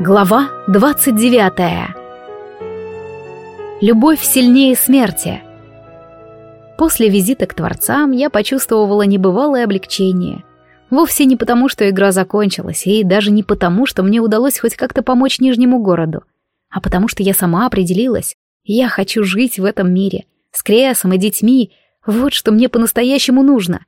Глава 29. Любовь сильнее смерти. После визита к творцам я почувствовала небывалое облегчение. Вовсе не потому, что игра закончилась, и даже не потому, что мне удалось хоть как-то помочь Нижнему городу, а потому что я сама определилась. Я хочу жить в этом мире, с Креасом и детьми. Вот что мне по-настоящему нужно.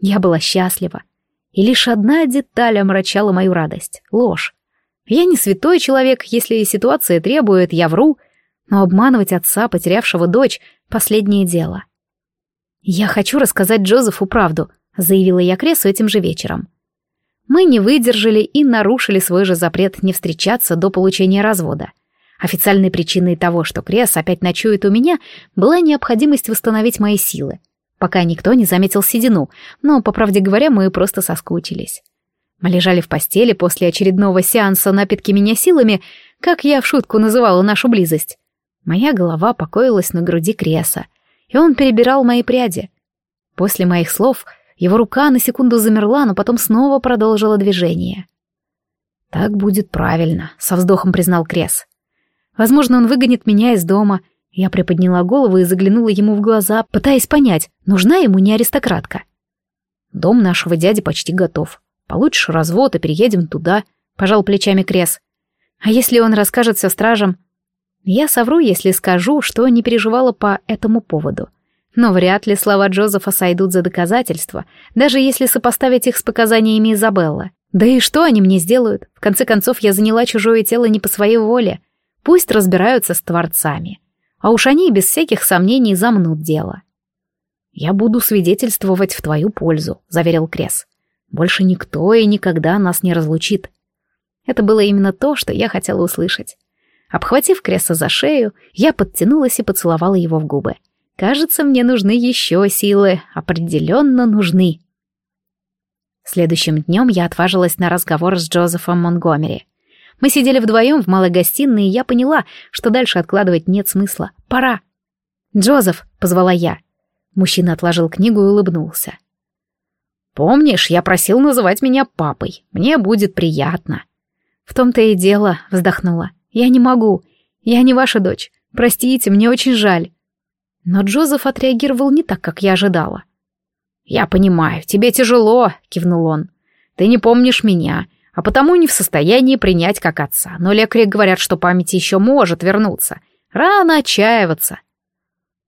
Я была счастлива. И лишь одна деталь омрачала мою радость — ложь. Я не святой человек, если ситуация требует, я вру, но обманывать отца, потерявшего дочь, — последнее дело. «Я хочу рассказать Джозефу правду», — заявила я Кресу этим же вечером. Мы не выдержали и нарушили свой же запрет не встречаться до получения развода. Официальной причиной того, что Крес опять ночует у меня, была необходимость восстановить мои силы. Пока никто не заметил седину, но, по правде говоря, мы просто соскучились. Мы лежали в постели после очередного сеанса напитки меня силами, как я в шутку называла нашу близость. Моя голова покоилась на груди Креса, и он перебирал мои пряди. После моих слов его рука на секунду замерла, но потом снова продолжила движение. «Так будет правильно», — со вздохом признал Крес. «Возможно, он выгонит меня из дома». Я приподняла голову и заглянула ему в глаза, пытаясь понять, нужна ему не аристократка. Дом нашего дяди почти готов. Получишь развод и переедем туда», — пожал плечами Крес. «А если он расскажет все стражам?» Я совру, если скажу, что не переживала по этому поводу. Но вряд ли слова Джозефа сойдут за доказательства, даже если сопоставить их с показаниями Изабеллы. Да и что они мне сделают? В конце концов, я заняла чужое тело не по своей воле. Пусть разбираются с творцами. А уж они без всяких сомнений замнут дело. «Я буду свидетельствовать в твою пользу», — заверил Крес. Больше никто и никогда нас не разлучит. Это было именно то, что я хотела услышать. Обхватив Кресса за шею, я подтянулась и поцеловала его в губы. Кажется, мне нужны еще силы, определенно нужны. Следующим днем я отважилась на разговор с Джозефом Монгомери. Мы сидели вдвоем в малой гостиной, и я поняла, что дальше откладывать нет смысла. Пора. «Джозеф», — позвала я. Мужчина отложил книгу и улыбнулся. Помнишь, я просил называть меня папой. Мне будет приятно. В том-то и дело, вздохнула. Я не могу. Я не ваша дочь. Простите, мне очень жаль. Но Джозеф отреагировал не так, как я ожидала. «Я понимаю, тебе тяжело», — кивнул он. «Ты не помнишь меня, а потому не в состоянии принять как отца. Но лекари говорят, что память еще может вернуться. Рано отчаиваться».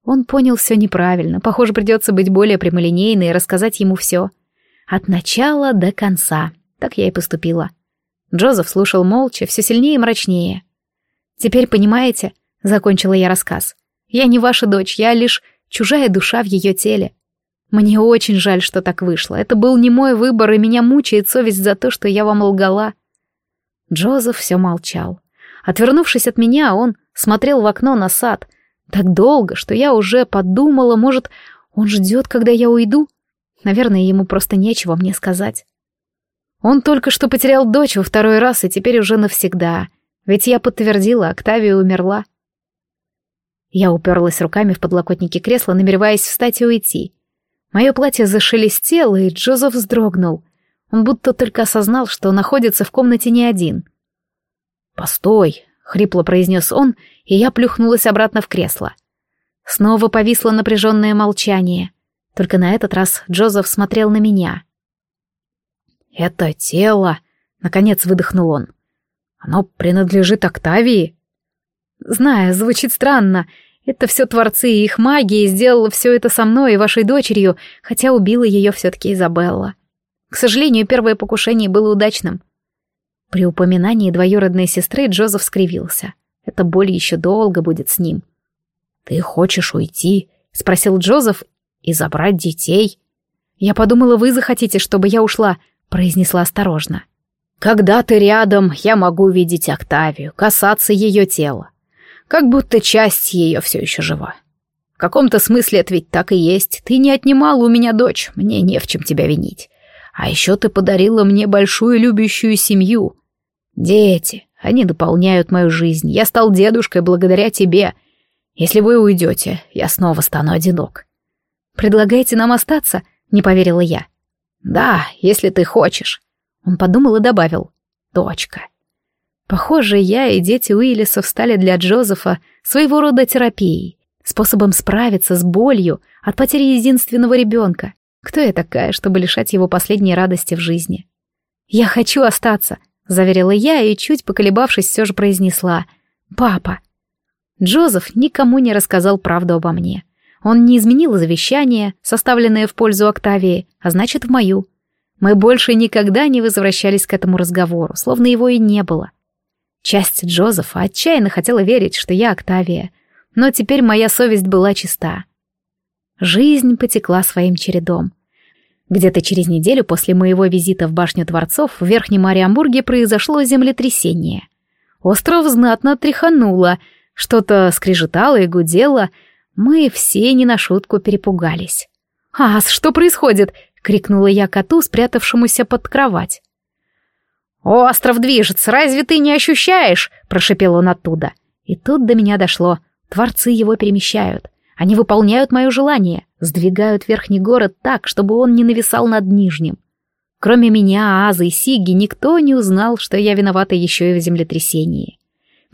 Он понял все неправильно. Похоже, придется быть более прямолинейной и рассказать ему все. От начала до конца. Так я и поступила. Джозеф слушал молча, все сильнее и мрачнее. «Теперь понимаете?» — закончила я рассказ. «Я не ваша дочь, я лишь чужая душа в ее теле. Мне очень жаль, что так вышло. Это был не мой выбор, и меня мучает совесть за то, что я вам лгала». Джозеф все молчал. Отвернувшись от меня, он смотрел в окно на сад. Так долго, что я уже подумала, может, он ждет, когда я уйду? Наверное, ему просто нечего мне сказать. Он только что потерял дочь во второй раз и теперь уже навсегда. Ведь я подтвердила, Октавия умерла. Я уперлась руками в подлокотники кресла, намереваясь встать и уйти. Мое платье зашелестело, и Джозеф вздрогнул. Он будто только осознал, что находится в комнате не один. «Постой!» — хрипло произнес он, и я плюхнулась обратно в кресло. Снова повисло напряженное молчание. Только на этот раз Джозеф смотрел на меня. «Это тело», — наконец выдохнул он. «Оно принадлежит Октавии?» «Знаю, звучит странно. Это все творцы и их магии сделала все это со мной и вашей дочерью, хотя убила ее все-таки Изабелла. К сожалению, первое покушение было удачным». При упоминании двоюродной сестры Джозеф скривился. Эта боль еще долго будет с ним. «Ты хочешь уйти?» — спросил Джозеф и забрать детей. Я подумала, вы захотите, чтобы я ушла, произнесла осторожно. Когда ты рядом, я могу видеть Октавию, касаться ее тела. Как будто часть ее все еще жива. В каком-то смысле это ведь так и есть. Ты не отнимала у меня дочь, мне не в чем тебя винить. А еще ты подарила мне большую любящую семью. Дети, они дополняют мою жизнь. Я стал дедушкой благодаря тебе. Если вы уйдете, я снова стану одинок. «Предлагаете нам остаться?» — не поверила я. «Да, если ты хочешь». Он подумал и добавил. «Дочка». Похоже, я и дети Уиллисов стали для Джозефа своего рода терапией, способом справиться с болью от потери единственного ребенка. Кто я такая, чтобы лишать его последней радости в жизни? «Я хочу остаться», — заверила я и, чуть поколебавшись, все же произнесла. «Папа». Джозеф никому не рассказал правду обо мне. Он не изменил завещание, составленное в пользу Октавии, а значит, в мою. Мы больше никогда не возвращались к этому разговору, словно его и не было. Часть Джозефа отчаянно хотела верить, что я Октавия, но теперь моя совесть была чиста. Жизнь потекла своим чередом. Где-то через неделю после моего визита в башню Творцов в Верхнем Ориамбурге произошло землетрясение. Остров знатно тряхануло, что-то скрежетало и гудело, мы все не на шутку перепугались. «Ас, что происходит?» — крикнула я коту, спрятавшемуся под кровать. «Остров движется, разве ты не ощущаешь?» — прошепел он оттуда. И тут до меня дошло. Творцы его перемещают. Они выполняют мое желание, сдвигают верхний город так, чтобы он не нависал над нижним. Кроме меня, Азы и Сиги, никто не узнал, что я виновата еще и в землетрясении.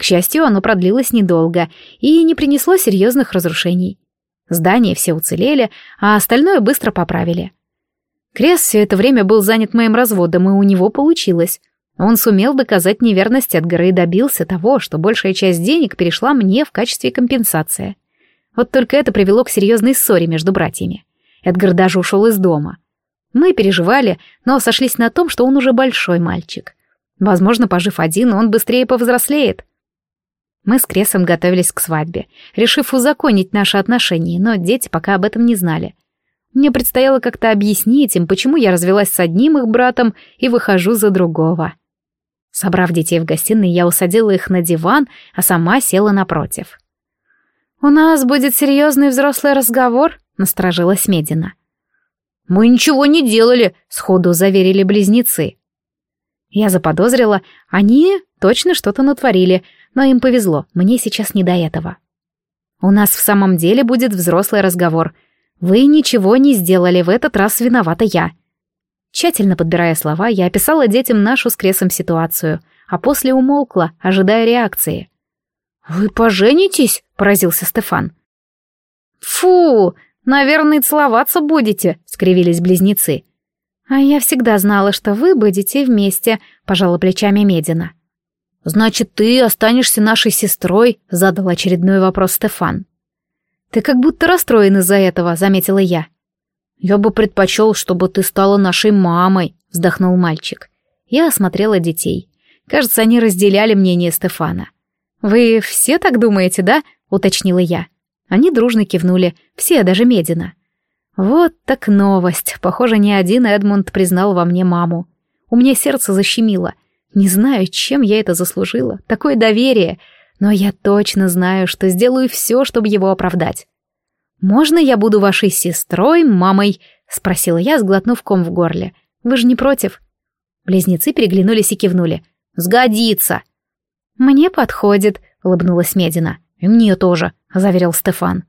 К счастью, оно продлилось недолго и не принесло серьезных разрушений. Здания все уцелели, а остальное быстро поправили. Крес все это время был занят моим разводом, и у него получилось. Он сумел доказать неверность Эдгара и добился того, что большая часть денег перешла мне в качестве компенсации. Вот только это привело к серьезной ссоре между братьями. Эдгар даже ушел из дома. Мы переживали, но сошлись на том, что он уже большой мальчик. Возможно, пожив один, он быстрее повзрослеет. Мы с Кресом готовились к свадьбе, решив узаконить наши отношения, но дети пока об этом не знали. Мне предстояло как-то объяснить им, почему я развелась с одним их братом и выхожу за другого. Собрав детей в гостиной, я усадила их на диван, а сама села напротив. «У нас будет серьезный взрослый разговор», — насторожилась Медина. «Мы ничего не делали», — сходу заверили близнецы. Я заподозрила, они точно что-то натворили, но им повезло, мне сейчас не до этого. У нас в самом деле будет взрослый разговор. Вы ничего не сделали, в этот раз виновата я. Тщательно подбирая слова, я описала детям нашу с Кресом ситуацию, а после умолкла, ожидая реакции. «Вы поженитесь?» — поразился Стефан. «Фу, наверное, целоваться будете», — скривились близнецы. «А я всегда знала, что вы будете вместе», — пожала плечами Медина. «Значит, ты останешься нашей сестрой?» — задал очередной вопрос Стефан. «Ты как будто расстроен из-за этого», — заметила я. «Я бы предпочел, чтобы ты стала нашей мамой», — вздохнул мальчик. Я осмотрела детей. Кажется, они разделяли мнение Стефана. «Вы все так думаете, да?» — уточнила я. Они дружно кивнули, все, даже Медина. Вот так новость. Похоже, ни один Эдмунд признал во мне маму. У меня сердце защемило. Не знаю, чем я это заслужила, такое доверие, но я точно знаю, что сделаю все, чтобы его оправдать. «Можно я буду вашей сестрой, мамой?» — спросила я, сглотнув ком в горле. «Вы же не против?» Близнецы переглянулись и кивнули. «Сгодится!» «Мне подходит», — улыбнулась Медина. «И мне тоже», — заверил Стефан.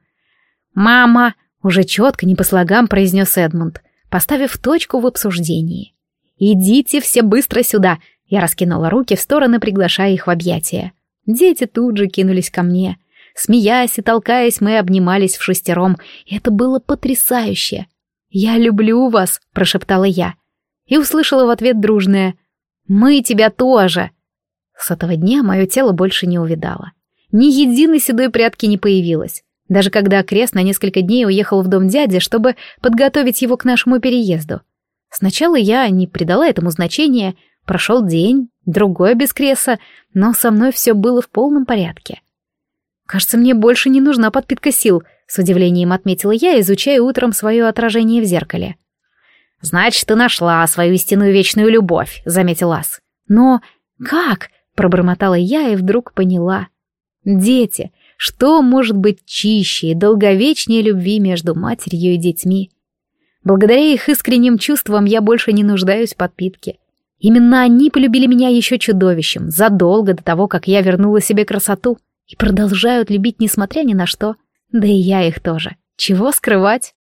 «Мама!» — уже четко, не по слогам произнес Эдмунд, поставив точку в обсуждении. «Идите все быстро сюда!» Я раскинула руки в стороны, приглашая их в объятия. Дети тут же кинулись ко мне. Смеясь и толкаясь, мы обнимались в шестером, и это было потрясающе. «Я люблю вас», — прошептала я. И услышала в ответ дружное «Мы тебя тоже». С этого дня мое тело больше не увидало. Ни единой седой прядки не появилось. Даже когда Крест на несколько дней уехал в дом дяди, чтобы подготовить его к нашему переезду. Сначала я не придала этому значения, Прошел день, другой без креса, но со мной все было в полном порядке. Кажется, мне больше не нужна подпитка сил, с удивлением отметила я, изучая утром свое отражение в зеркале. «Значит, ты нашла свою истинную вечную любовь», — заметил Ас. «Но как?» — пробормотала я и вдруг поняла. «Дети. Что может быть чище и долговечнее любви между матерью и детьми?» Благодаря их искренним чувствам я больше не нуждаюсь в подпитке. Именно они полюбили меня еще чудовищем, задолго до того, как я вернула себе красоту, и продолжают любить несмотря ни на что. Да и я их тоже. Чего скрывать?